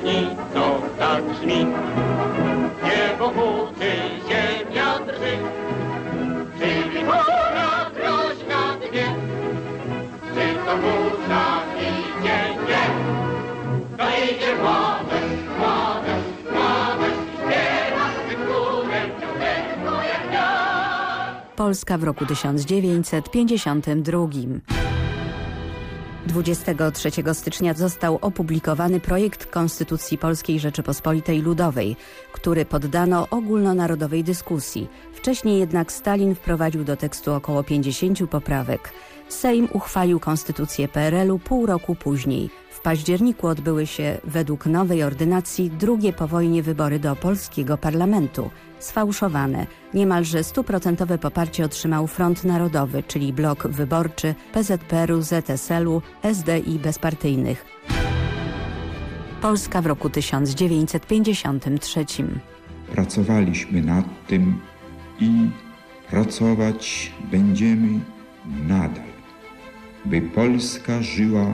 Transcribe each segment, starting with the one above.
obietnicą tak brzmi. Niebo huczy, ziemia drży, czyli pora groźna dnie. Czy to burza idzie, nie, to idzie i ciągłego jak ja. Polska w roku 1952. 23 stycznia został opublikowany projekt Konstytucji Polskiej Rzeczypospolitej Ludowej, który poddano ogólnonarodowej dyskusji. Wcześniej jednak Stalin wprowadził do tekstu około 50 poprawek. Sejm uchwalił konstytucję PRL-u pół roku później. W październiku odbyły się według nowej ordynacji drugie po wojnie wybory do polskiego parlamentu. Sfałszowane. Niemalże stuprocentowe poparcie otrzymał Front Narodowy, czyli blok wyborczy PZPR-u, ZSL-u, SD i bezpartyjnych. Polska w roku 1953. Pracowaliśmy nad tym i pracować będziemy nadal, by Polska żyła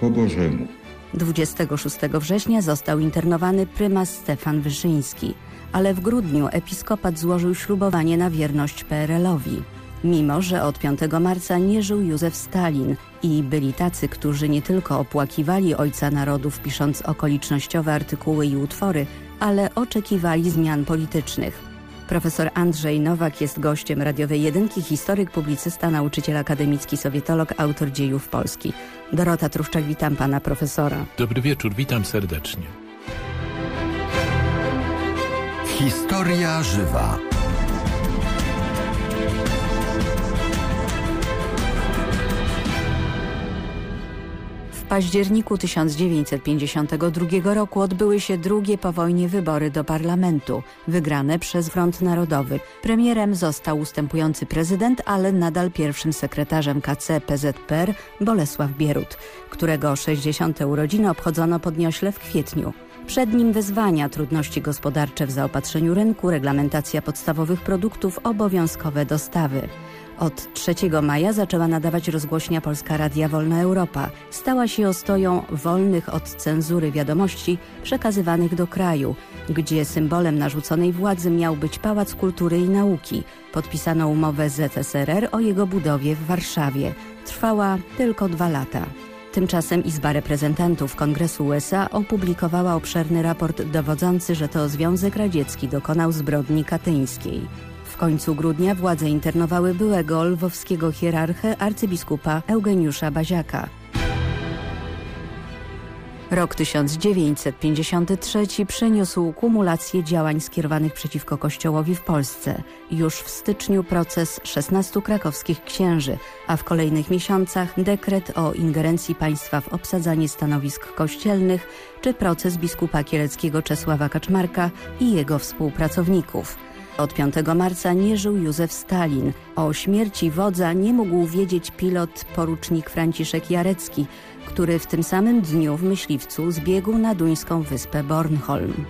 po Bożemu. 26 września został internowany prymas Stefan Wyszyński, ale w grudniu episkopat złożył ślubowanie na wierność PRL-owi. Mimo, że od 5 marca nie żył Józef Stalin i byli tacy, którzy nie tylko opłakiwali ojca narodów pisząc okolicznościowe artykuły i utwory, ale oczekiwali zmian politycznych. Profesor Andrzej Nowak jest gościem radiowej jedynki, historyk, publicysta, nauczyciel akademicki, sowietolog, autor dziejów Polski. Dorota Truszczak, witam pana profesora. Dobry wieczór, witam serdecznie. Historia żywa. W październiku 1952 roku odbyły się drugie po wojnie wybory do parlamentu, wygrane przez Front Narodowy. Premierem został ustępujący prezydent, ale nadal pierwszym sekretarzem KC PZPR Bolesław Bierut, którego 60. urodziny obchodzono podniośle w kwietniu. Przed nim wyzwania, trudności gospodarcze w zaopatrzeniu rynku, reglamentacja podstawowych produktów, obowiązkowe dostawy. Od 3 maja zaczęła nadawać rozgłośnia Polska Radia Wolna Europa. Stała się ostoją wolnych od cenzury wiadomości przekazywanych do kraju, gdzie symbolem narzuconej władzy miał być Pałac Kultury i Nauki. Podpisano umowę z ZSRR o jego budowie w Warszawie. Trwała tylko dwa lata. Tymczasem Izba Reprezentantów Kongresu USA opublikowała obszerny raport dowodzący, że to Związek Radziecki dokonał zbrodni katyńskiej. W końcu grudnia władze internowały byłego lwowskiego hierarchę arcybiskupa Eugeniusza Baziaka. Rok 1953 przyniósł kumulację działań skierowanych przeciwko Kościołowi w Polsce. Już w styczniu proces 16 krakowskich księży, a w kolejnych miesiącach dekret o ingerencji państwa w obsadzanie stanowisk kościelnych czy proces biskupa kieleckiego Czesława Kaczmarka i jego współpracowników. Od 5 marca nie żył Józef Stalin. O śmierci wodza nie mógł wiedzieć pilot porucznik Franciszek Jarecki, który w tym samym dniu w Myśliwcu zbiegł na duńską wyspę Bornholm.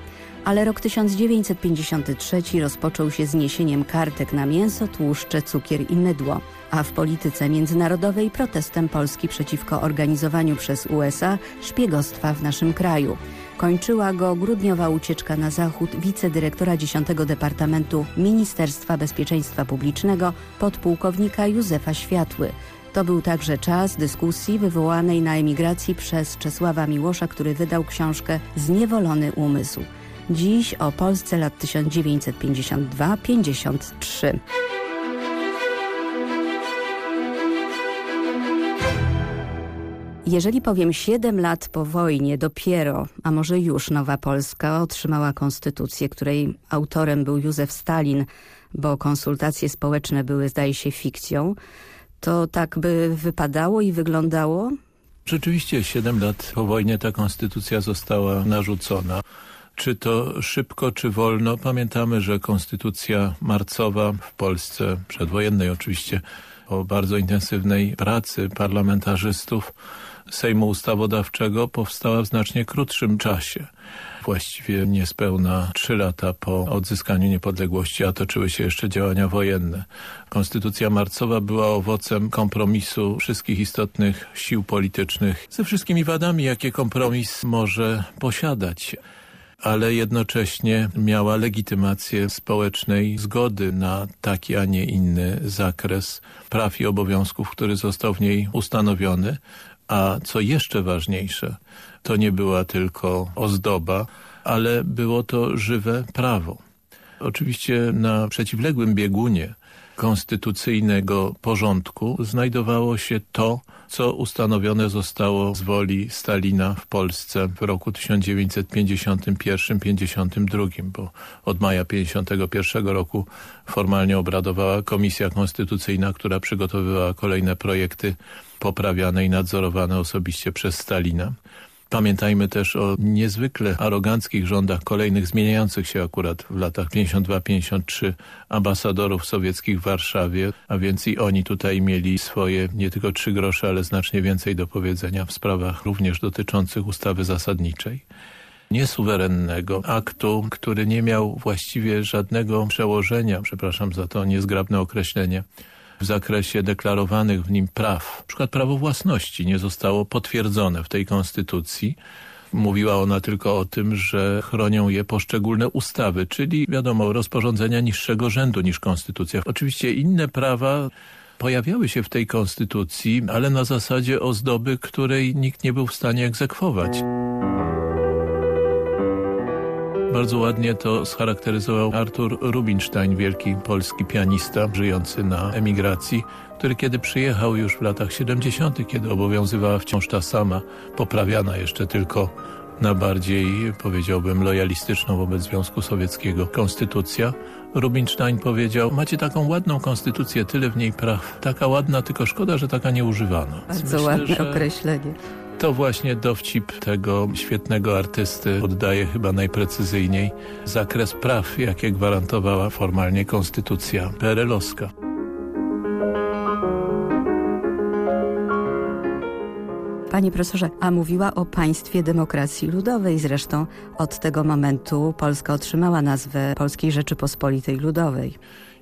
Ale rok 1953 rozpoczął się zniesieniem kartek na mięso, tłuszcze, cukier i mydło, a w polityce międzynarodowej protestem Polski przeciwko organizowaniu przez USA szpiegostwa w naszym kraju. Kończyła go grudniowa ucieczka na zachód wicedyrektora 10 Departamentu Ministerstwa Bezpieczeństwa Publicznego podpułkownika Józefa Światły. To był także czas dyskusji wywołanej na emigracji przez Czesława Miłosza, który wydał książkę Zniewolony umysł. Dziś o Polsce lat 1952-53. Jeżeli powiem 7 lat po wojnie dopiero, a może już Nowa Polska otrzymała konstytucję, której autorem był Józef Stalin, bo konsultacje społeczne były zdaje się fikcją, to tak by wypadało i wyglądało? Rzeczywiście 7 lat po wojnie ta konstytucja została narzucona. Czy to szybko, czy wolno? Pamiętamy, że konstytucja marcowa w Polsce, przedwojennej oczywiście, o bardzo intensywnej pracy parlamentarzystów, Sejmu Ustawodawczego powstała w znacznie krótszym czasie. Właściwie niespełna trzy lata po odzyskaniu niepodległości, a toczyły się jeszcze działania wojenne. Konstytucja marcowa była owocem kompromisu wszystkich istotnych sił politycznych ze wszystkimi wadami, jakie kompromis może posiadać ale jednocześnie miała legitymację społecznej zgody na taki, a nie inny zakres praw i obowiązków, który został w niej ustanowiony. A co jeszcze ważniejsze, to nie była tylko ozdoba, ale było to żywe prawo. Oczywiście na przeciwległym biegunie konstytucyjnego porządku znajdowało się to, co ustanowione zostało z woli Stalina w Polsce w roku 1951-52, bo od maja 1951 roku formalnie obradowała Komisja Konstytucyjna, która przygotowywała kolejne projekty poprawiane i nadzorowane osobiście przez Stalina. Pamiętajmy też o niezwykle aroganckich rządach kolejnych, zmieniających się akurat w latach 52-53 ambasadorów sowieckich w Warszawie, a więc i oni tutaj mieli swoje nie tylko trzy grosze, ale znacznie więcej do powiedzenia w sprawach również dotyczących ustawy zasadniczej niesuwerennego aktu, który nie miał właściwie żadnego przełożenia, przepraszam za to niezgrabne określenie, w zakresie deklarowanych w nim praw. Na przykład prawo własności nie zostało potwierdzone w tej konstytucji. Mówiła ona tylko o tym, że chronią je poszczególne ustawy, czyli wiadomo rozporządzenia niższego rzędu niż konstytucja. Oczywiście inne prawa pojawiały się w tej konstytucji, ale na zasadzie ozdoby, której nikt nie był w stanie egzekwować. Bardzo ładnie to scharakteryzował Artur Rubinstein, wielki polski pianista żyjący na emigracji, który kiedy przyjechał już w latach 70., kiedy obowiązywała wciąż ta sama, poprawiana jeszcze tylko na bardziej, powiedziałbym, lojalistyczną wobec Związku Sowieckiego konstytucja, Rubinstein powiedział, macie taką ładną konstytucję, tyle w niej praw, taka ładna, tylko szkoda, że taka nie używano. Bardzo Myślę, ładne określenie. To właśnie dowcip tego świetnego artysty oddaje chyba najprecyzyjniej zakres praw, jakie gwarantowała formalnie konstytucja PRL-owska. Panie profesorze, a mówiła o państwie demokracji ludowej. Zresztą od tego momentu Polska otrzymała nazwę Polskiej Rzeczypospolitej Ludowej.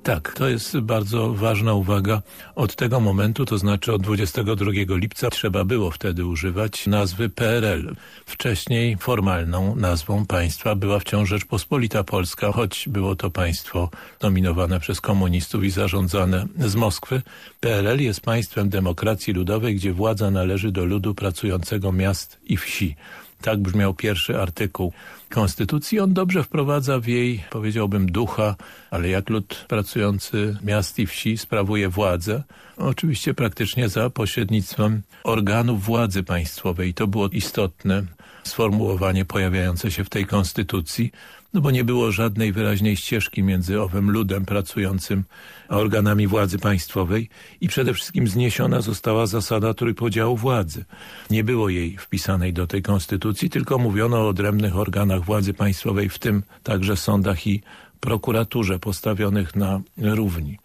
Tak, to jest bardzo ważna uwaga. Od tego momentu, to znaczy od 22 lipca, trzeba było wtedy używać nazwy PRL. Wcześniej formalną nazwą państwa była wciąż Rzeczpospolita Polska, choć było to państwo nominowane przez komunistów i zarządzane z Moskwy. PRL jest państwem demokracji ludowej, gdzie władza należy do ludu pracującego miast i wsi. Tak brzmiał pierwszy artykuł Konstytucji. On dobrze wprowadza w jej, powiedziałbym, ducha, ale jak lud pracujący miast i wsi sprawuje władzę, oczywiście praktycznie za pośrednictwem organów władzy państwowej. To było istotne sformułowanie pojawiające się w tej konstytucji, no bo nie było żadnej wyraźnej ścieżki między owym ludem pracującym a organami władzy państwowej i przede wszystkim zniesiona została zasada trójpodziału władzy. Nie było jej wpisanej do tej konstytucji, tylko mówiono o odrębnych organach władzy państwowej, w tym także sądach i prokuraturze postawionych na równi.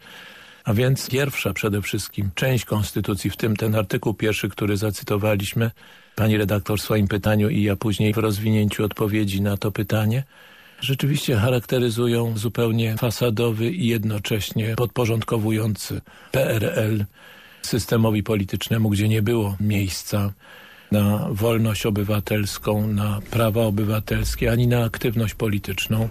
A więc pierwsza przede wszystkim część konstytucji, w tym ten artykuł pierwszy, który zacytowaliśmy, pani redaktor w swoim pytaniu i ja później w rozwinięciu odpowiedzi na to pytanie, rzeczywiście charakteryzują zupełnie fasadowy i jednocześnie podporządkowujący PRL systemowi politycznemu, gdzie nie było miejsca na wolność obywatelską, na prawa obywatelskie, ani na aktywność polityczną.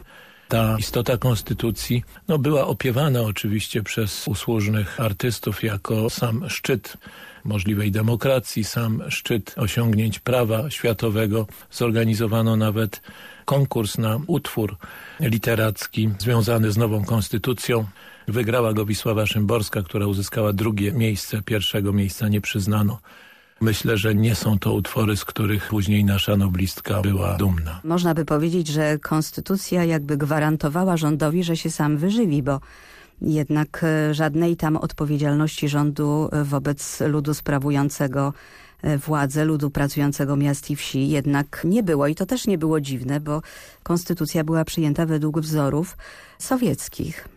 Ta istota konstytucji no, była opiewana oczywiście przez usłużnych artystów jako sam szczyt możliwej demokracji, sam szczyt osiągnięć prawa światowego. Zorganizowano nawet konkurs na utwór literacki związany z nową konstytucją. Wygrała go Wisława Szymborska, która uzyskała drugie miejsce, pierwszego miejsca nie przyznano. Myślę, że nie są to utwory, z których później nasza noblistka była dumna. Można by powiedzieć, że konstytucja jakby gwarantowała rządowi, że się sam wyżywi, bo jednak e, żadnej tam odpowiedzialności rządu wobec ludu sprawującego e, władzę ludu pracującego miast i wsi jednak nie było i to też nie było dziwne, bo konstytucja była przyjęta według wzorów sowieckich.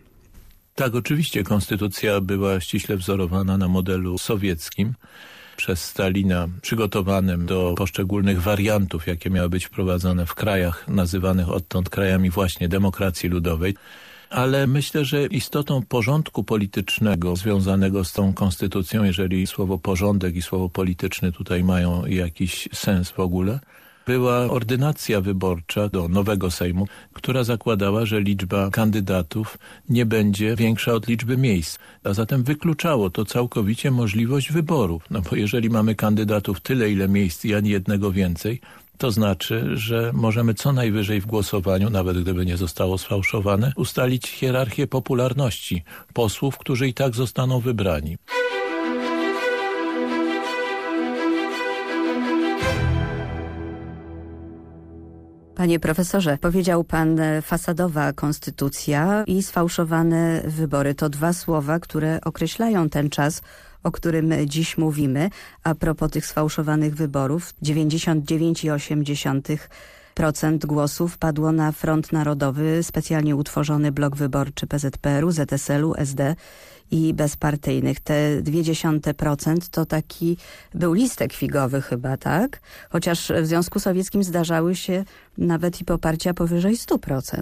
Tak, oczywiście konstytucja była ściśle wzorowana na modelu sowieckim. przez Stalina przygotowanym do poszczególnych wariantów, jakie miały być wprowadzone w krajach nazywanych odtąd krajami właśnie demokracji ludowej ale myślę, że istotą porządku politycznego związanego z tą konstytucją, jeżeli słowo porządek i słowo polityczny tutaj mają jakiś sens w ogóle, była ordynacja wyborcza do nowego Sejmu, która zakładała, że liczba kandydatów nie będzie większa od liczby miejsc. A zatem wykluczało to całkowicie możliwość wyborów. No bo jeżeli mamy kandydatów tyle, ile miejsc i ani jednego więcej, to znaczy, że możemy co najwyżej w głosowaniu, nawet gdyby nie zostało sfałszowane, ustalić hierarchię popularności posłów, którzy i tak zostaną wybrani. Panie profesorze, powiedział pan e, fasadowa konstytucja i sfałszowane wybory. To dwa słowa, które określają ten czas, o którym dziś mówimy. A propos tych sfałszowanych wyborów, 99,8% procent głosów padło na Front Narodowy, specjalnie utworzony blok wyborczy PZPR-u, ZSL-u, SD i bezpartyjnych. Te dwie dziesiąte procent to taki był listek figowy chyba, tak? Chociaż w Związku Sowieckim zdarzały się nawet i poparcia powyżej 100%.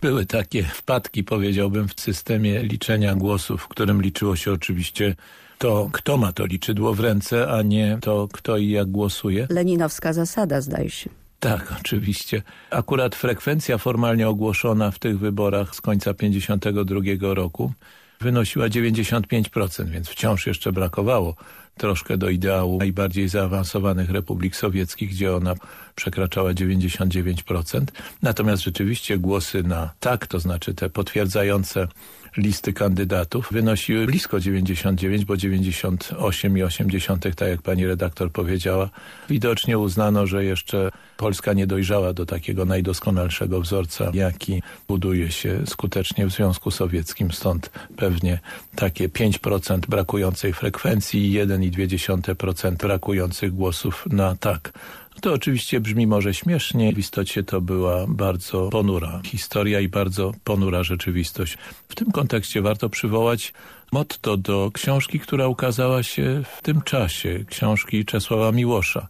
Były takie wpadki, powiedziałbym, w systemie liczenia głosów, w którym liczyło się oczywiście to, kto ma to liczydło w ręce, a nie to, kto i jak głosuje. Leninowska zasada, zdaje się. Tak, oczywiście. Akurat frekwencja formalnie ogłoszona w tych wyborach z końca 52 roku wynosiła 95%, więc wciąż jeszcze brakowało troszkę do ideału najbardziej zaawansowanych republik sowieckich, gdzie ona przekraczała 99%. Natomiast rzeczywiście głosy na tak, to znaczy te potwierdzające listy kandydatów wynosiły blisko 99, bo 98,8, tak jak pani redaktor powiedziała. Widocznie uznano, że jeszcze Polska nie dojrzała do takiego najdoskonalszego wzorca, jaki buduje się skutecznie w Związku Sowieckim. Stąd pewnie takie 5% brakującej frekwencji i 1,2% brakujących głosów na tak. To oczywiście brzmi może śmiesznie, w istocie to była bardzo ponura historia i bardzo ponura rzeczywistość. W tym kontekście warto przywołać motto do książki, która ukazała się w tym czasie, książki Czesława Miłosza,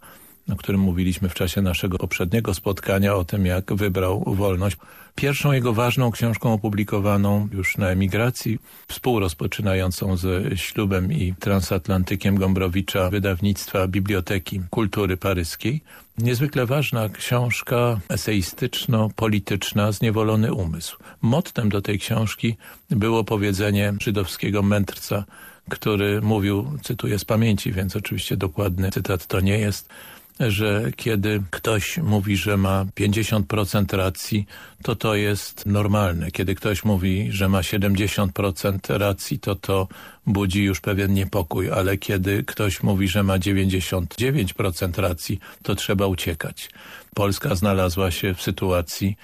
o którym mówiliśmy w czasie naszego poprzedniego spotkania o tym, jak wybrał wolność. Pierwszą jego ważną książką opublikowaną już na emigracji, współrozpoczynającą ze ślubem i transatlantykiem Gombrowicza wydawnictwa Biblioteki Kultury Paryskiej. Niezwykle ważna książka eseistyczno-polityczna Zniewolony umysł. Mottem do tej książki było powiedzenie żydowskiego mędrca, który mówił, cytuję z pamięci, więc oczywiście dokładny cytat to nie jest, że kiedy ktoś mówi, że ma 50% racji, to to jest normalne. Kiedy ktoś mówi, że ma 70% racji, to to budzi już pewien niepokój, ale kiedy ktoś mówi, że ma 99% racji, to trzeba uciekać. Polska znalazła się w sytuacji,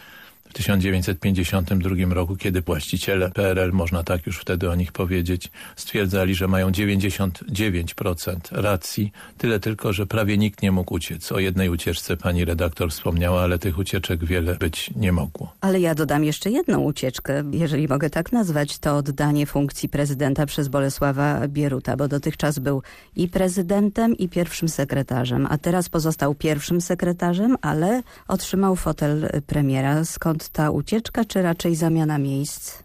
w 1952 roku, kiedy właściciele PRL, można tak już wtedy o nich powiedzieć, stwierdzali, że mają 99% racji, tyle tylko, że prawie nikt nie mógł uciec. O jednej ucieczce pani redaktor wspomniała, ale tych ucieczek wiele być nie mogło. Ale ja dodam jeszcze jedną ucieczkę, jeżeli mogę tak nazwać, to oddanie funkcji prezydenta przez Bolesława Bieruta, bo dotychczas był i prezydentem, i pierwszym sekretarzem, a teraz pozostał pierwszym sekretarzem, ale otrzymał fotel premiera. Skąd stąd ta ucieczka, czy raczej zamiana miejsc?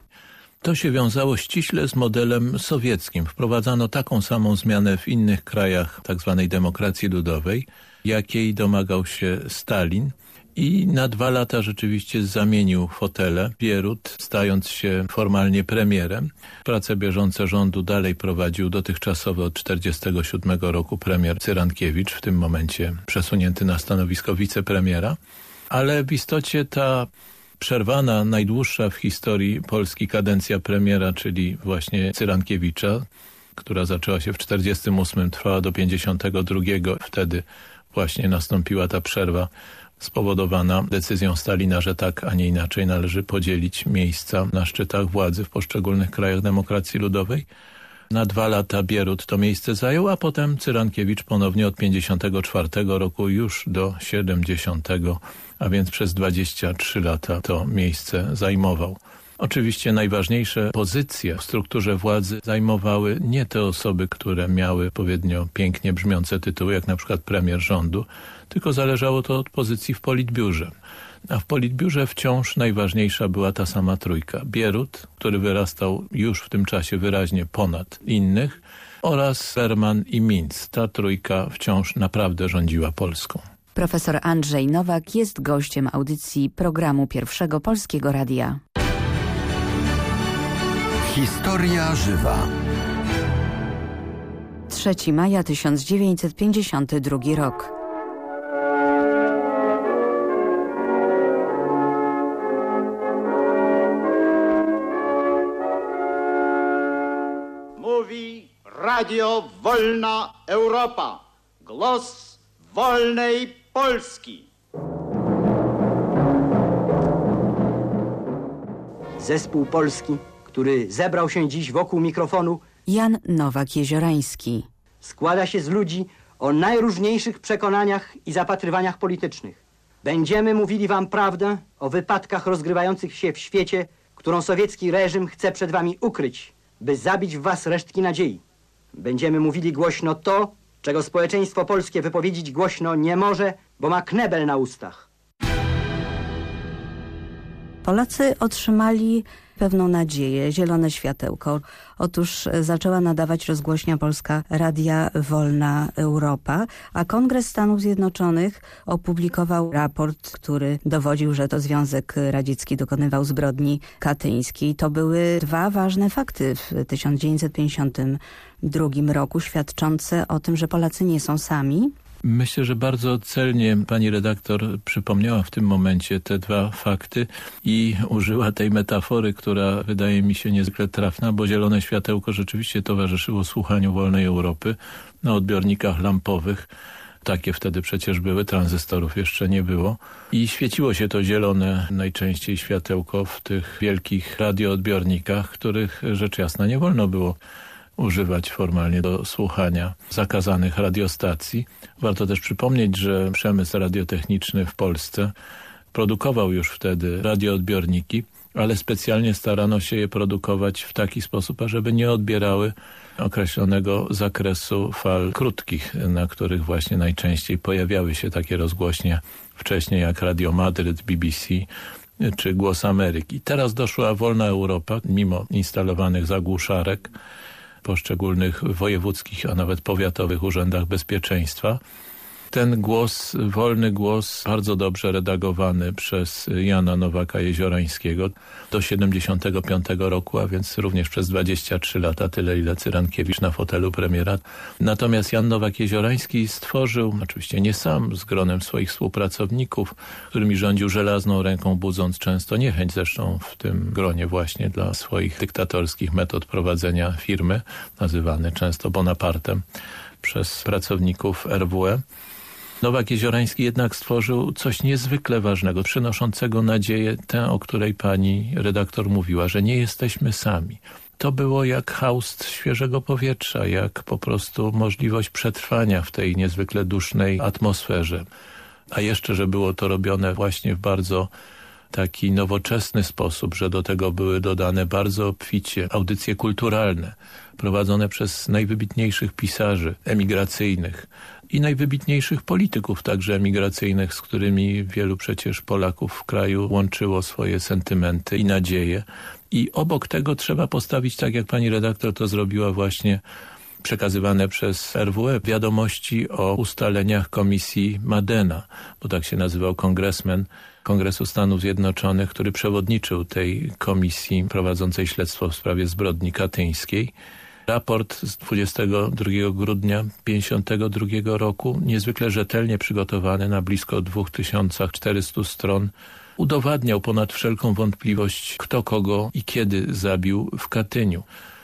To się wiązało ściśle z modelem sowieckim. Wprowadzano taką samą zmianę w innych krajach tzw. Tak demokracji ludowej, jakiej domagał się Stalin. I na dwa lata rzeczywiście zamienił fotele. Bierut, stając się formalnie premierem. Prace bieżące rządu dalej prowadził dotychczasowy od 1947 roku premier Cyrankiewicz, w tym momencie przesunięty na stanowisko wicepremiera. Ale w istocie ta przerwana, najdłuższa w historii Polski kadencja premiera, czyli właśnie Cyrankiewicza, która zaczęła się w 48, trwała do 52. Wtedy właśnie nastąpiła ta przerwa spowodowana decyzją Stalina, że tak, a nie inaczej należy podzielić miejsca na szczytach władzy w poszczególnych krajach demokracji ludowej. Na dwa lata Bierut to miejsce zajął, a potem Cyrankiewicz ponownie od 54 roku już do 70 a więc przez 23 lata to miejsce zajmował. Oczywiście najważniejsze pozycje w strukturze władzy zajmowały nie te osoby, które miały odpowiednio pięknie brzmiące tytuły, jak na przykład premier rządu, tylko zależało to od pozycji w politbiurze. A w politbiurze wciąż najważniejsza była ta sama trójka. Bierut, który wyrastał już w tym czasie wyraźnie ponad innych oraz Berman i Minc. Ta trójka wciąż naprawdę rządziła Polską. Profesor Andrzej Nowak jest gościem audycji programu Pierwszego Polskiego Radia. Historia żywa. 3 maja 1952 rok. Mówi Radio Wolna Europa. Głos wolnej Polski. Zespół polski, który zebrał się dziś wokół mikrofonu, Jan Nowak-Jeziorański. składa się z ludzi o najróżniejszych przekonaniach i zapatrywaniach politycznych. Będziemy mówili wam prawdę o wypadkach rozgrywających się w świecie, którą sowiecki reżim chce przed wami ukryć, by zabić w was resztki nadziei. Będziemy mówili głośno to, czego społeczeństwo polskie wypowiedzieć głośno nie może, bo ma knebel na ustach. Polacy otrzymali pewną nadzieję, zielone światełko. Otóż zaczęła nadawać rozgłośnia Polska Radia Wolna Europa, a Kongres Stanów Zjednoczonych opublikował raport, który dowodził, że to Związek Radziecki dokonywał zbrodni katyńskiej. To były dwa ważne fakty w 1952 roku, świadczące o tym, że Polacy nie są sami, Myślę, że bardzo celnie pani redaktor przypomniała w tym momencie te dwa fakty i użyła tej metafory, która wydaje mi się niezwykle trafna, bo zielone światełko rzeczywiście towarzyszyło słuchaniu Wolnej Europy na odbiornikach lampowych. Takie wtedy przecież były, tranzystorów jeszcze nie było. I świeciło się to zielone najczęściej światełko w tych wielkich radioodbiornikach, których rzecz jasna nie wolno było używać formalnie do słuchania zakazanych radiostacji. Warto też przypomnieć, że przemysł radiotechniczny w Polsce produkował już wtedy radioodbiorniki, ale specjalnie starano się je produkować w taki sposób, ażeby nie odbierały określonego zakresu fal krótkich, na których właśnie najczęściej pojawiały się takie rozgłośnie wcześniej jak Radio Madryt, BBC czy Głos Ameryki. Teraz doszła wolna Europa, mimo instalowanych zagłuszarek, poszczególnych wojewódzkich, a nawet powiatowych urzędach bezpieczeństwa. Ten głos, wolny głos, bardzo dobrze redagowany przez Jana Nowaka-Jeziorańskiego do 75 roku, a więc również przez 23 lata, tyle ile Cyrankiewicz na fotelu premiera. Natomiast Jan Nowak-Jeziorański stworzył, oczywiście nie sam, z gronem swoich współpracowników, którymi rządził żelazną ręką, budząc często niechęć zresztą w tym gronie właśnie dla swoich dyktatorskich metod prowadzenia firmy, nazywany często Bonapartem przez pracowników RWE. Nowak Jeziorański jednak stworzył coś niezwykle ważnego, przynoszącego nadzieję, tę, o której pani redaktor mówiła, że nie jesteśmy sami. To było jak haust świeżego powietrza, jak po prostu możliwość przetrwania w tej niezwykle dusznej atmosferze. A jeszcze, że było to robione właśnie w bardzo taki nowoczesny sposób, że do tego były dodane bardzo obficie audycje kulturalne, prowadzone przez najwybitniejszych pisarzy emigracyjnych, i najwybitniejszych polityków, także emigracyjnych, z którymi wielu przecież Polaków w kraju łączyło swoje sentymenty i nadzieje. I obok tego trzeba postawić, tak jak pani redaktor to zrobiła właśnie, przekazywane przez RWE wiadomości o ustaleniach komisji Madena, bo tak się nazywał kongresmen Kongresu Stanów Zjednoczonych, który przewodniczył tej komisji prowadzącej śledztwo w sprawie zbrodni katyńskiej. Raport z 22 grudnia 1952 roku, niezwykle rzetelnie przygotowany na blisko 2400 stron, udowadniał ponad wszelką wątpliwość, kto kogo i kiedy zabił w Katyniu.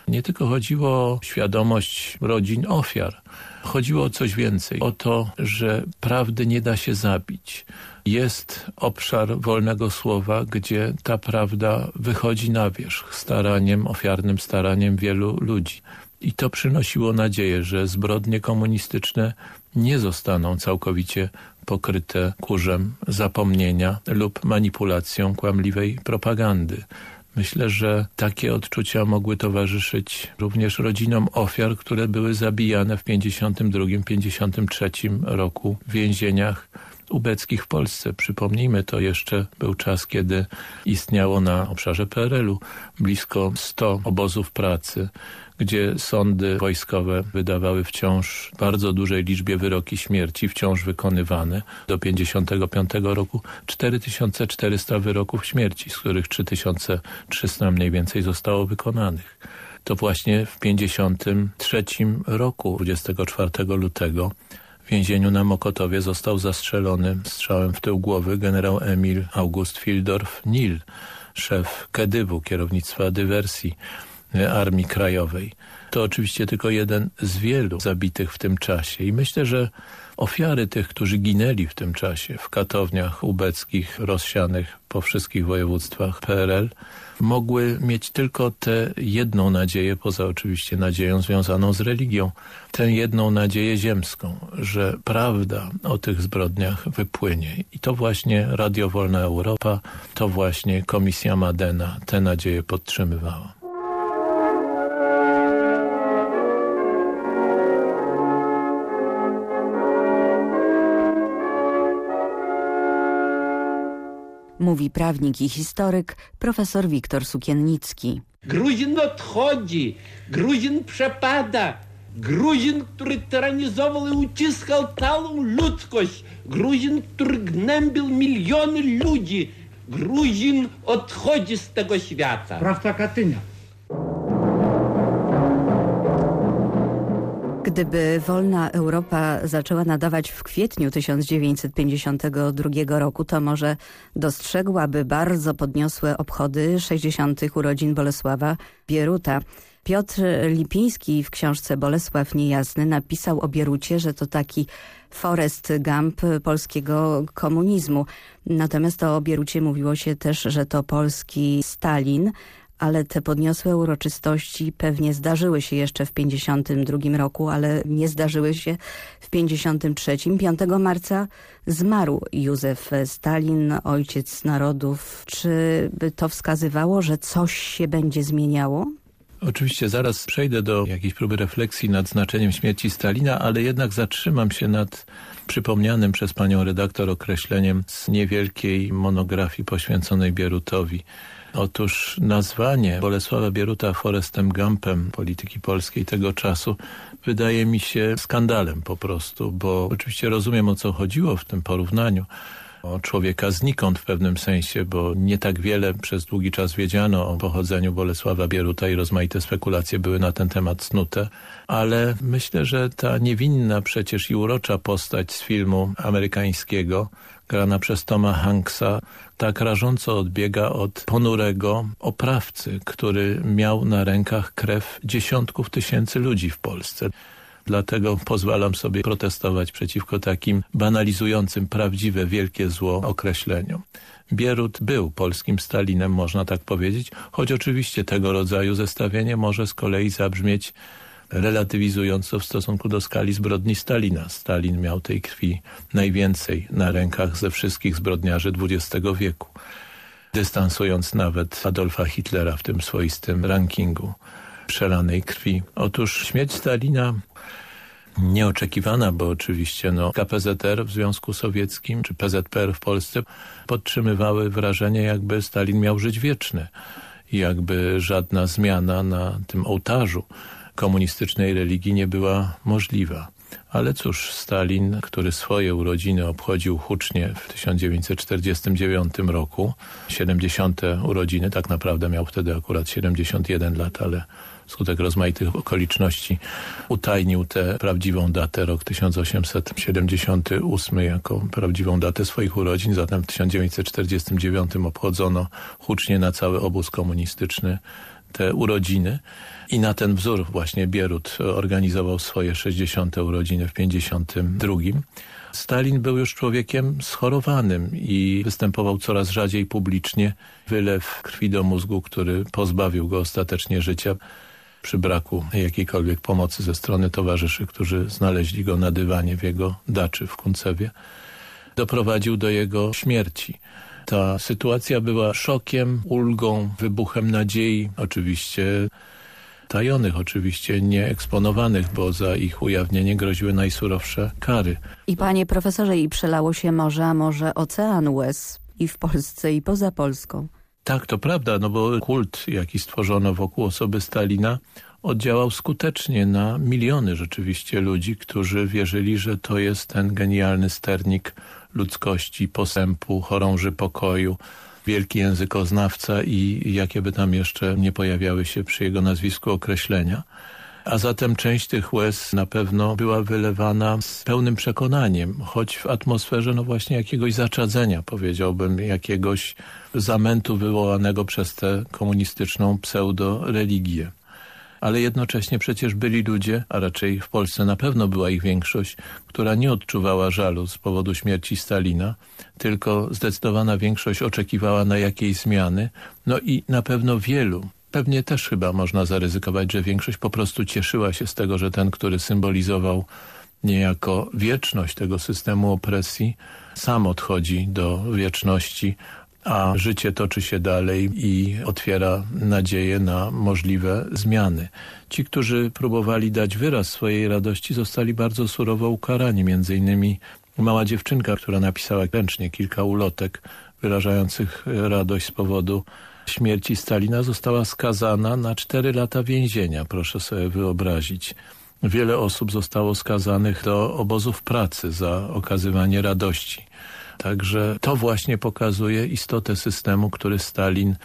Nie tylko chodziło o świadomość rodzin ofiar, chodziło o coś więcej, o to, że prawdy nie da się zabić. Jest obszar wolnego słowa, gdzie ta prawda wychodzi na wierzch staraniem, ofiarnym staraniem wielu ludzi. I to przynosiło nadzieję, że zbrodnie komunistyczne nie zostaną całkowicie pokryte kurzem zapomnienia lub manipulacją kłamliwej propagandy. Myślę, że takie odczucia mogły towarzyszyć również rodzinom ofiar, które były zabijane w 52-53 roku w więzieniach ubeckich w Polsce. Przypomnijmy, to jeszcze był czas, kiedy istniało na obszarze PRL-u blisko 100 obozów pracy, gdzie sądy wojskowe wydawały wciąż bardzo dużej liczbie wyroki śmierci, wciąż wykonywane. Do 55 roku 4400 wyroków śmierci, z których 3300 mniej więcej zostało wykonanych. To właśnie w 53 roku, 24 lutego, w więzieniu na Mokotowie został zastrzelony strzałem w tył głowy generał Emil August Fildorf-Nil, szef Kedywu, kierownictwa dywersji Armii Krajowej. To oczywiście tylko jeden z wielu zabitych w tym czasie i myślę, że ofiary tych, którzy ginęli w tym czasie w katowniach ubeckich rozsianych po wszystkich województwach PRL mogły mieć tylko tę jedną nadzieję, poza oczywiście nadzieją związaną z religią, tę jedną nadzieję ziemską, że prawda o tych zbrodniach wypłynie. I to właśnie Radio Wolna Europa, to właśnie Komisja Madena tę nadzieję podtrzymywała. Mówi prawnik i historyk profesor Wiktor Sukiennicki. Gruzin odchodzi, Gruzin przepada, Gruzin, który tyranizował i uciskał całą ludzkość, Gruzin, który gnębił miliony ludzi, Gruzin odchodzi z tego świata. Prawda Katynia. Gdyby Wolna Europa zaczęła nadawać w kwietniu 1952 roku, to może dostrzegłaby bardzo podniosłe obchody 60. urodzin Bolesława Bieruta. Piotr Lipiński w książce Bolesław Niejasny napisał o Bierucie, że to taki Forest Gump polskiego komunizmu. Natomiast o Bierucie mówiło się też, że to polski Stalin, ale te podniosłe uroczystości pewnie zdarzyły się jeszcze w 52 roku, ale nie zdarzyły się w 53. 5 marca zmarł Józef Stalin, ojciec narodów. Czy to wskazywało, że coś się będzie zmieniało? Oczywiście zaraz przejdę do jakiejś próby refleksji nad znaczeniem śmierci Stalina, ale jednak zatrzymam się nad przypomnianym przez panią redaktor określeniem z niewielkiej monografii poświęconej Bierutowi. Otóż nazwanie Bolesława Bieruta Forestem Gumpem polityki polskiej tego czasu wydaje mi się skandalem po prostu, bo oczywiście rozumiem o co chodziło w tym porównaniu o człowieka znikąd w pewnym sensie, bo nie tak wiele przez długi czas wiedziano o pochodzeniu Bolesława Bieruta i rozmaite spekulacje były na ten temat snute, ale myślę, że ta niewinna przecież i urocza postać z filmu amerykańskiego grana przez Toma Hanksa, tak rażąco odbiega od ponurego oprawcy, który miał na rękach krew dziesiątków tysięcy ludzi w Polsce. Dlatego pozwalam sobie protestować przeciwko takim banalizującym prawdziwe wielkie zło określeniom. Bierut był polskim Stalinem, można tak powiedzieć, choć oczywiście tego rodzaju zestawienie może z kolei zabrzmieć relatywizująco w stosunku do skali zbrodni Stalina. Stalin miał tej krwi najwięcej na rękach ze wszystkich zbrodniarzy XX wieku, dystansując nawet Adolfa Hitlera w tym swoistym rankingu przelanej krwi. Otóż śmierć Stalina nieoczekiwana, bo oczywiście no, KPZR w Związku Sowieckim czy PZPR w Polsce podtrzymywały wrażenie, jakby Stalin miał żyć wieczny. Jakby żadna zmiana na tym ołtarzu komunistycznej religii nie była możliwa. Ale cóż, Stalin, który swoje urodziny obchodził hucznie w 1949 roku, 70. urodziny, tak naprawdę miał wtedy akurat 71 lat, ale wskutek rozmaitych okoliczności utajnił tę prawdziwą datę, rok 1878 jako prawdziwą datę swoich urodzin, zatem w 1949 obchodzono hucznie na cały obóz komunistyczny te urodziny i na ten wzór właśnie Bierut organizował swoje 60. urodziny w 52. Stalin był już człowiekiem schorowanym i występował coraz rzadziej publicznie. Wylew krwi do mózgu, który pozbawił go ostatecznie życia przy braku jakiejkolwiek pomocy ze strony towarzyszy, którzy znaleźli go na dywanie w jego daczy w Kuncewie, doprowadził do jego śmierci. Ta sytuacja była szokiem, ulgą, wybuchem nadziei, oczywiście tajonych, oczywiście nie eksponowanych, bo za ich ujawnienie groziły najsurowsze kary. I panie profesorze, i przelało się morze, a może ocean łez i w Polsce, i poza Polską. Tak, to prawda, no bo kult, jaki stworzono wokół osoby Stalina, oddziałał skutecznie na miliony rzeczywiście ludzi, którzy wierzyli, że to jest ten genialny sternik ludzkości, posępu, chorąży pokoju, wielki językoznawca i jakie by tam jeszcze nie pojawiały się przy jego nazwisku określenia. A zatem część tych łez na pewno była wylewana z pełnym przekonaniem, choć w atmosferze no właśnie jakiegoś zaczadzenia, powiedziałbym, jakiegoś zamętu wywołanego przez tę komunistyczną pseudo-religię. Ale jednocześnie przecież byli ludzie, a raczej w Polsce na pewno była ich większość, która nie odczuwała żalu z powodu śmierci Stalina, tylko zdecydowana większość oczekiwała na jakiejś zmiany, no i na pewno wielu, pewnie też chyba można zaryzykować, że większość po prostu cieszyła się z tego, że ten, który symbolizował niejako wieczność tego systemu opresji, sam odchodzi do wieczności, a życie toczy się dalej i otwiera nadzieję na możliwe zmiany. Ci, którzy próbowali dać wyraz swojej radości, zostali bardzo surowo ukarani. Między innymi mała dziewczynka, która napisała ręcznie kilka ulotek wyrażających radość z powodu śmierci Stalina, została skazana na cztery lata więzienia, proszę sobie wyobrazić. Wiele osób zostało skazanych do obozów pracy za okazywanie radości Także to właśnie pokazuje istotę systemu, który Stalin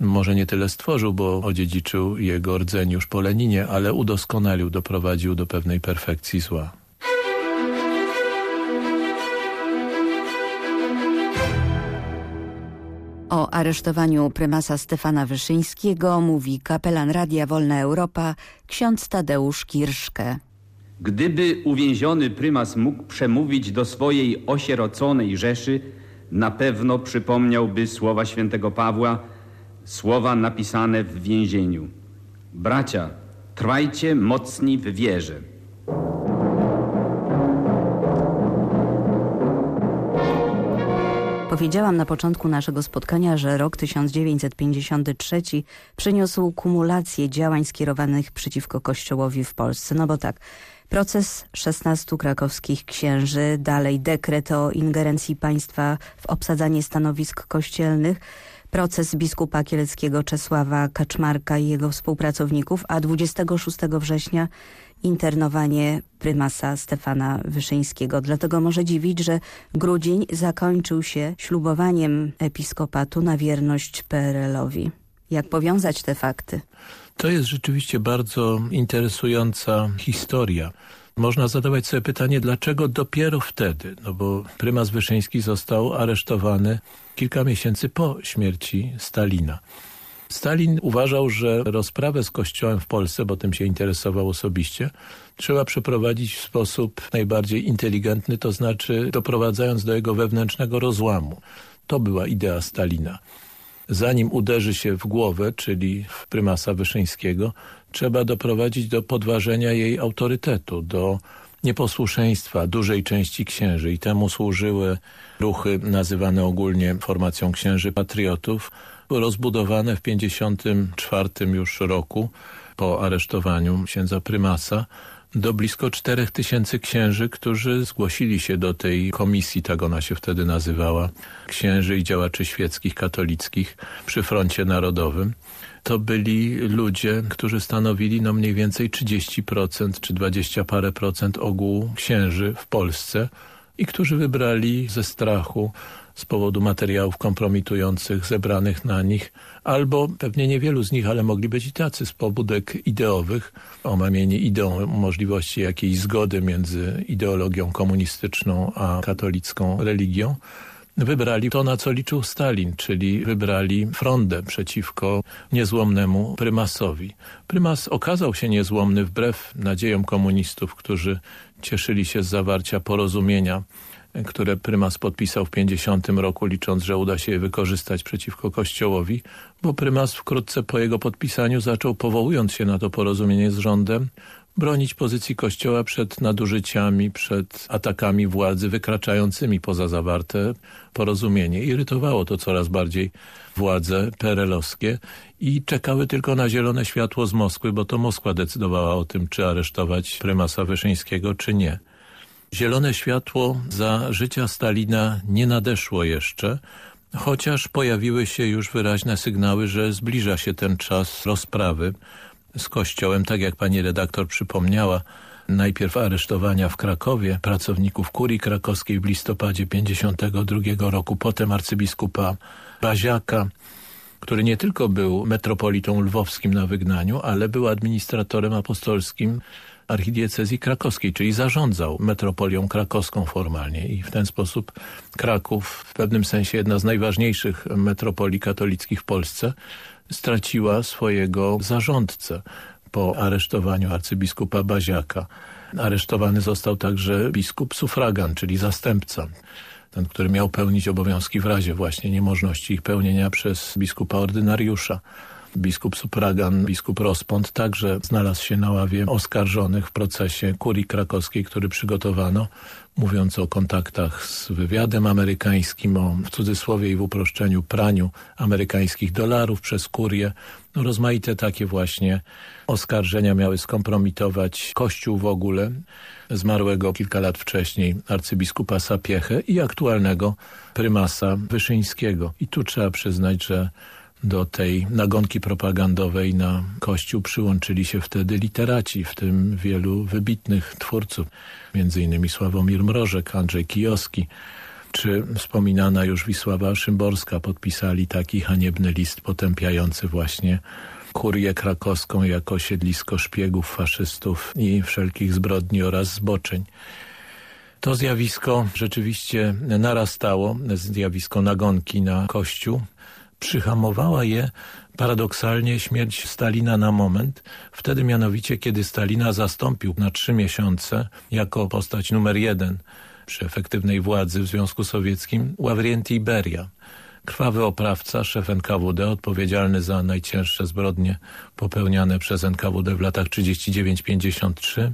może nie tyle stworzył, bo odziedziczył jego rdzeń już po Leninie, ale udoskonalił, doprowadził do pewnej perfekcji zła. O aresztowaniu prymasa Stefana Wyszyńskiego mówi kapelan Radia Wolna Europa ksiądz Tadeusz Kirszke. Gdyby uwięziony prymas mógł przemówić do swojej osieroconej Rzeszy, na pewno przypomniałby słowa świętego Pawła, słowa napisane w więzieniu. Bracia, trwajcie mocni w wierze. Powiedziałam na początku naszego spotkania, że rok 1953 przyniósł kumulację działań skierowanych przeciwko Kościołowi w Polsce. No bo tak, Proces 16 krakowskich księży, dalej dekret o ingerencji państwa w obsadzanie stanowisk kościelnych, proces biskupa kieleckiego Czesława Kaczmarka i jego współpracowników, a 26 września internowanie prymasa Stefana Wyszyńskiego. Dlatego może dziwić, że grudzień zakończył się ślubowaniem episkopatu na wierność PRL-owi. Jak powiązać te fakty? To jest rzeczywiście bardzo interesująca historia. Można zadawać sobie pytanie, dlaczego dopiero wtedy? No bo prymas Wyszyński został aresztowany kilka miesięcy po śmierci Stalina. Stalin uważał, że rozprawę z Kościołem w Polsce, bo tym się interesował osobiście, trzeba przeprowadzić w sposób najbardziej inteligentny, to znaczy doprowadzając do jego wewnętrznego rozłamu. To była idea Stalina zanim uderzy się w głowę, czyli w prymasa Wyszyńskiego, trzeba doprowadzić do podważenia jej autorytetu, do nieposłuszeństwa dużej części księży i temu służyły ruchy nazywane ogólnie formacją księży patriotów, rozbudowane w 1954 już roku po aresztowaniu księdza prymasa do blisko 4 tysięcy księży, którzy zgłosili się do tej komisji, tak ona się wtedy nazywała, księży i działaczy świeckich, katolickich przy froncie narodowym. To byli ludzie, którzy stanowili no mniej więcej 30% czy 20 parę procent ogółu księży w Polsce i którzy wybrali ze strachu z powodu materiałów kompromitujących zebranych na nich, albo pewnie niewielu z nich, ale mogli być i tacy z pobudek ideowych, omamienie ideą możliwości jakiejś zgody między ideologią komunistyczną a katolicką religią, wybrali to, na co liczył Stalin, czyli wybrali frondę przeciwko niezłomnemu prymasowi. Prymas okazał się niezłomny wbrew nadziejom komunistów, którzy cieszyli się z zawarcia porozumienia które prymas podpisał w 50 roku, licząc, że uda się je wykorzystać przeciwko Kościołowi, bo prymas wkrótce po jego podpisaniu zaczął, powołując się na to porozumienie z rządem, bronić pozycji Kościoła przed nadużyciami, przed atakami władzy wykraczającymi poza zawarte porozumienie. Irytowało to coraz bardziej władze perelowskie i czekały tylko na zielone światło z Moskwy, bo to Moskwa decydowała o tym, czy aresztować prymasa Wyszyńskiego, czy nie. Zielone światło za życia Stalina nie nadeszło jeszcze, chociaż pojawiły się już wyraźne sygnały, że zbliża się ten czas rozprawy z Kościołem, tak jak pani redaktor przypomniała, najpierw aresztowania w Krakowie pracowników kurii krakowskiej w listopadzie 52 roku, potem arcybiskupa Baziaka, który nie tylko był metropolitą lwowskim na wygnaniu, ale był administratorem apostolskim archidiecezji krakowskiej, czyli zarządzał metropolią krakowską formalnie i w ten sposób Kraków, w pewnym sensie jedna z najważniejszych metropolii katolickich w Polsce, straciła swojego zarządcę po aresztowaniu arcybiskupa Baziaka. Aresztowany został także biskup sufragan, czyli zastępca ten, który miał pełnić obowiązki w razie właśnie niemożności ich pełnienia przez biskupa ordynariusza. Biskup Supragan, biskup Rospont także znalazł się na ławie oskarżonych w procesie kurii krakowskiej, który przygotowano, mówiąc o kontaktach z wywiadem amerykańskim, o w cudzysłowie i w uproszczeniu praniu amerykańskich dolarów przez kurię. No, rozmaite takie właśnie oskarżenia miały skompromitować Kościół w ogóle, zmarłego kilka lat wcześniej arcybiskupa Sapiechę i aktualnego prymasa Wyszyńskiego. I tu trzeba przyznać, że do tej nagonki propagandowej na Kościół przyłączyli się wtedy literaci, w tym wielu wybitnych twórców, innymi Sławomir Mrożek, Andrzej Kijowski, czy wspominana już Wisława Szymborska podpisali taki haniebny list potępiający właśnie kurię krakowską jako siedlisko szpiegów, faszystów i wszelkich zbrodni oraz zboczeń. To zjawisko rzeczywiście narastało, zjawisko nagonki na Kościół. Przyhamowała je paradoksalnie śmierć Stalina na moment, wtedy mianowicie, kiedy Stalina zastąpił na trzy miesiące jako postać numer jeden przy efektywnej władzy w Związku Sowieckim Ławrienti Beria. Krwawy oprawca, szef NKWD, odpowiedzialny za najcięższe zbrodnie popełniane przez NKWD w latach 39-53.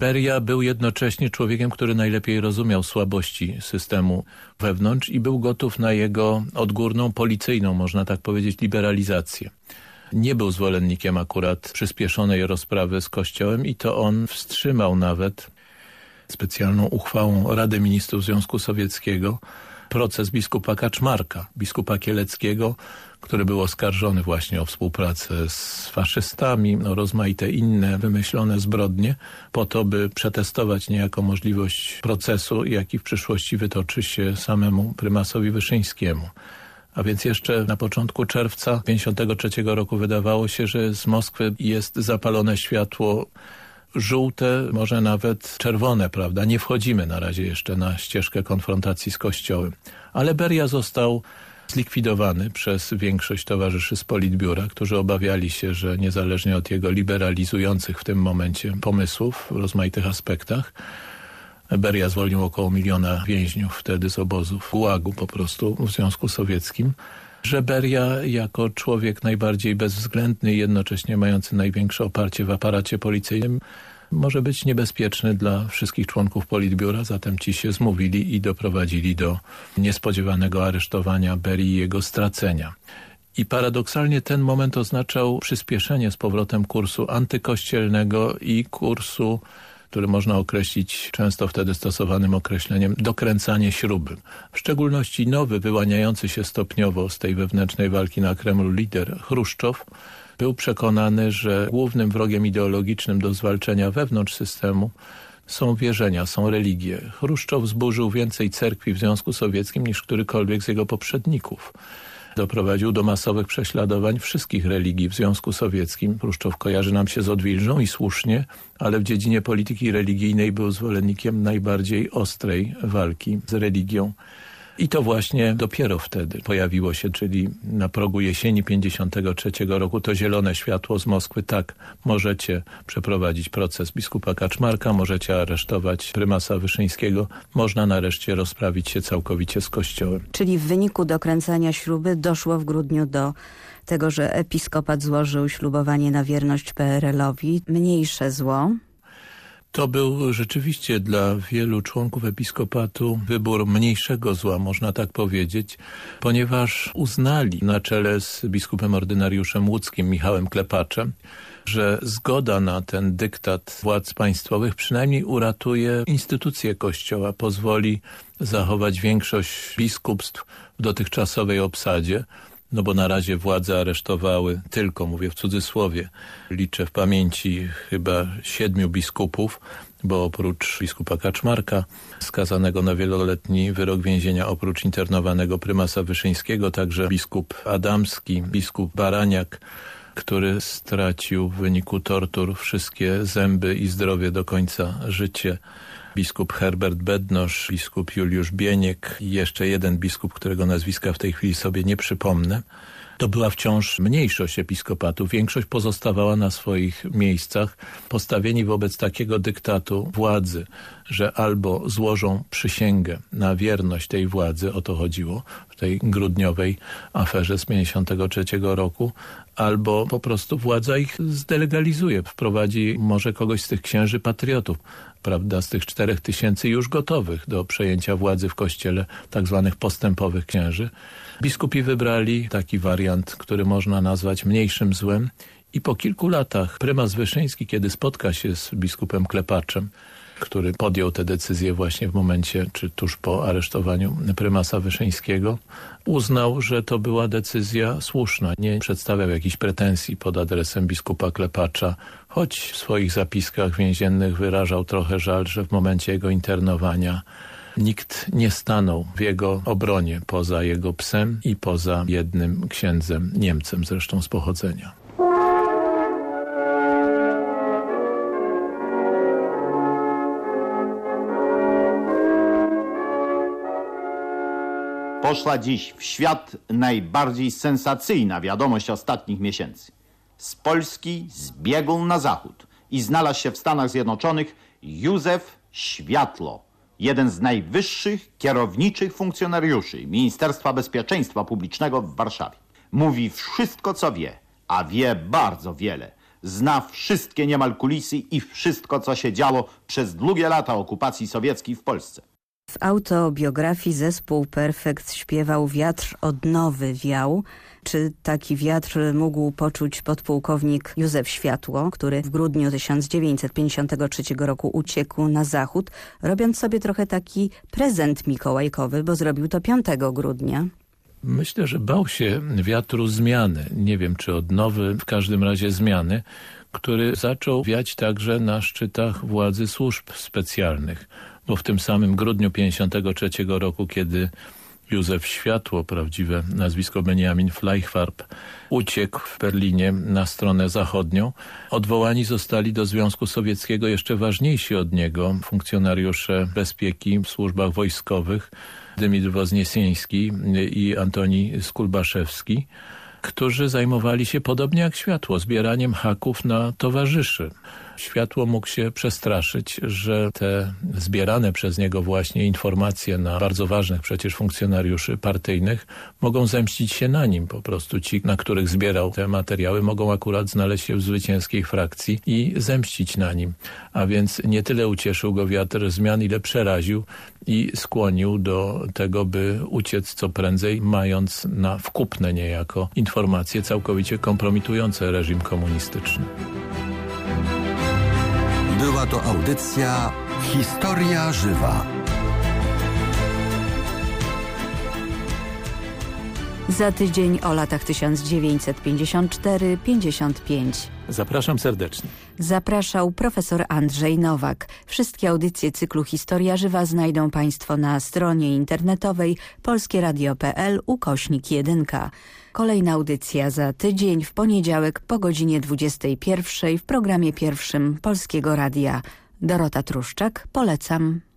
Beria był jednocześnie człowiekiem, który najlepiej rozumiał słabości systemu wewnątrz i był gotów na jego odgórną, policyjną, można tak powiedzieć, liberalizację. Nie był zwolennikiem akurat przyspieszonej rozprawy z Kościołem i to on wstrzymał nawet specjalną uchwałą Rady Ministrów Związku Sowieckiego proces biskupa Kaczmarka, biskupa Kieleckiego, który był oskarżony właśnie o współpracę z faszystami, no rozmaite inne wymyślone zbrodnie, po to, by przetestować niejako możliwość procesu, jaki w przyszłości wytoczy się samemu prymasowi Wyszyńskiemu. A więc jeszcze na początku czerwca 1953 roku wydawało się, że z Moskwy jest zapalone światło żółte, może nawet czerwone, prawda? Nie wchodzimy na razie jeszcze na ścieżkę konfrontacji z Kościołem. Ale Beria został zlikwidowany przez większość towarzyszy z Politbiura, którzy obawiali się, że niezależnie od jego liberalizujących w tym momencie pomysłów w rozmaitych aspektach, Beria zwolnił około miliona więźniów wtedy z obozów Gułagu po prostu w Związku Sowieckim, że Beria jako człowiek najbardziej bezwzględny i jednocześnie mający największe oparcie w aparacie policyjnym może być niebezpieczny dla wszystkich członków Politbiura, zatem ci się zmówili i doprowadzili do niespodziewanego aresztowania Berii i jego stracenia. I paradoksalnie ten moment oznaczał przyspieszenie z powrotem kursu antykościelnego i kursu który można określić często wtedy stosowanym określeniem dokręcanie śruby. W szczególności nowy, wyłaniający się stopniowo z tej wewnętrznej walki na Kremlu lider Chruszczow był przekonany, że głównym wrogiem ideologicznym do zwalczenia wewnątrz systemu są wierzenia, są religie. Chruszczow zburzył więcej cerkwi w Związku Sowieckim niż którykolwiek z jego poprzedników doprowadził do masowych prześladowań wszystkich religii w Związku Sowieckim. Pruszczow kojarzy nam się z Odwilżą i słusznie, ale w dziedzinie polityki religijnej był zwolennikiem najbardziej ostrej walki z religią. I to właśnie dopiero wtedy pojawiło się, czyli na progu jesieni 53 roku to zielone światło z Moskwy. Tak, możecie przeprowadzić proces biskupa Kaczmarka, możecie aresztować prymasa Wyszyńskiego, można nareszcie rozprawić się całkowicie z Kościołem. Czyli w wyniku dokręcania śruby doszło w grudniu do tego, że episkopat złożył ślubowanie na wierność PRL-owi. Mniejsze zło, To był rzeczywiście dla wielu członków episkopatu wybór mniejszego zła, można tak powiedzieć, ponieważ uznali na czele z biskupem ordynariuszem łódzkim Michałem Klepaczem, że zgoda na ten dyktat władz państwowych przynajmniej uratuje instytucje Kościoła, pozwoli zachować większość biskupstw w dotychczasowej obsadzie, no bo na razie władze aresztowały tylko, mówię w cudzysłowie, liczę w pamięci chyba siedmiu biskupów, bo oprócz biskupa Kaczmarka, skazanego na wieloletni wyrok więzienia, oprócz internowanego prymasa Wyszyńskiego, także biskup Adamski, biskup Baraniak, który stracił w wyniku tortur wszystkie zęby i zdrowie do końca życia. Biskup Herbert Bednosz, biskup Juliusz Bieniek i jeszcze jeden biskup, którego nazwiska w tej chwili sobie nie przypomnę. To była wciąż mniejszość episkopatu. Większość pozostawała na swoich miejscach, postawieni wobec takiego dyktatu władzy, że albo złożą przysięgę na wierność tej władzy, o to chodziło tej grudniowej aferze z 53 roku, albo po prostu władza ich zdelegalizuje, wprowadzi może kogoś z tych księży patriotów, prawda, z tych czterech tysięcy już gotowych do przejęcia władzy w kościele, tak zwanych postępowych księży. Biskupi wybrali taki wariant, który można nazwać mniejszym złem i po kilku latach prymas Wyszyński, kiedy spotka się z biskupem Klepaczem, który podjął tę decyzję właśnie w momencie, czy tuż po aresztowaniu prymasa Wyszyńskiego, uznał, że to była decyzja słuszna. Nie przedstawiał jakichś pretensji pod adresem biskupa Klepacza, choć w swoich zapiskach więziennych wyrażał trochę żal, że w momencie jego internowania nikt nie stanął w jego obronie poza jego psem i poza jednym księdzem, Niemcem zresztą z pochodzenia. Poszła dziś w świat najbardziej sensacyjna wiadomość ostatnich miesięcy. Z Polski zbiegł na zachód i znalazł się w Stanach Zjednoczonych Józef Światło, jeden z najwyższych kierowniczych funkcjonariuszy Ministerstwa Bezpieczeństwa Publicznego w Warszawie. Mówi wszystko, co wie, a wie bardzo wiele. Zna wszystkie niemal kulisy i wszystko, co się działo przez długie lata okupacji sowieckiej w Polsce. W autobiografii zespół Perfekt śpiewał Wiatr odnowy wiał. Czy taki wiatr mógł poczuć podpułkownik Józef Światło, który w grudniu 1953 roku uciekł na zachód, robiąc sobie trochę taki prezent mikołajkowy, bo zrobił to 5 grudnia? Myślę, że bał się wiatru zmiany. Nie wiem, czy odnowy, w każdym razie zmiany, który zaczął wiać także na szczytach władzy służb specjalnych bo w tym samym grudniu 53 roku, kiedy Józef Światło, prawdziwe nazwisko Benjamin Fleischfarb, uciekł w Berlinie na stronę zachodnią. Odwołani zostali do Związku Sowieckiego jeszcze ważniejsi od niego funkcjonariusze bezpieki w służbach wojskowych, Dymitr Wozniesieński i Antoni Skulbaszewski, którzy zajmowali się podobnie jak Światło, zbieraniem haków na towarzyszy. Światło mógł się przestraszyć, że te zbierane przez niego właśnie informacje na bardzo ważnych przecież funkcjonariuszy partyjnych mogą zemścić się na nim. Po prostu ci, na których zbierał te materiały mogą akurat znaleźć się w zwycięskiej frakcji i zemścić na nim. A więc nie tyle ucieszył go wiatr zmian, ile przeraził i skłonił do tego, by uciec co prędzej, mając na wkupne niejako informacje całkowicie kompromitujące reżim komunistyczny. Była to audycja Historia Żywa. Za tydzień o latach 1954-55. Zapraszam serdecznie. Zapraszał profesor Andrzej Nowak. Wszystkie audycje cyklu Historia Żywa znajdą Państwo na stronie internetowej polskieradio.pl ukośnik 1. Kolejna audycja za tydzień w poniedziałek po godzinie 21 w programie pierwszym Polskiego Radia. Dorota Truszczak, polecam.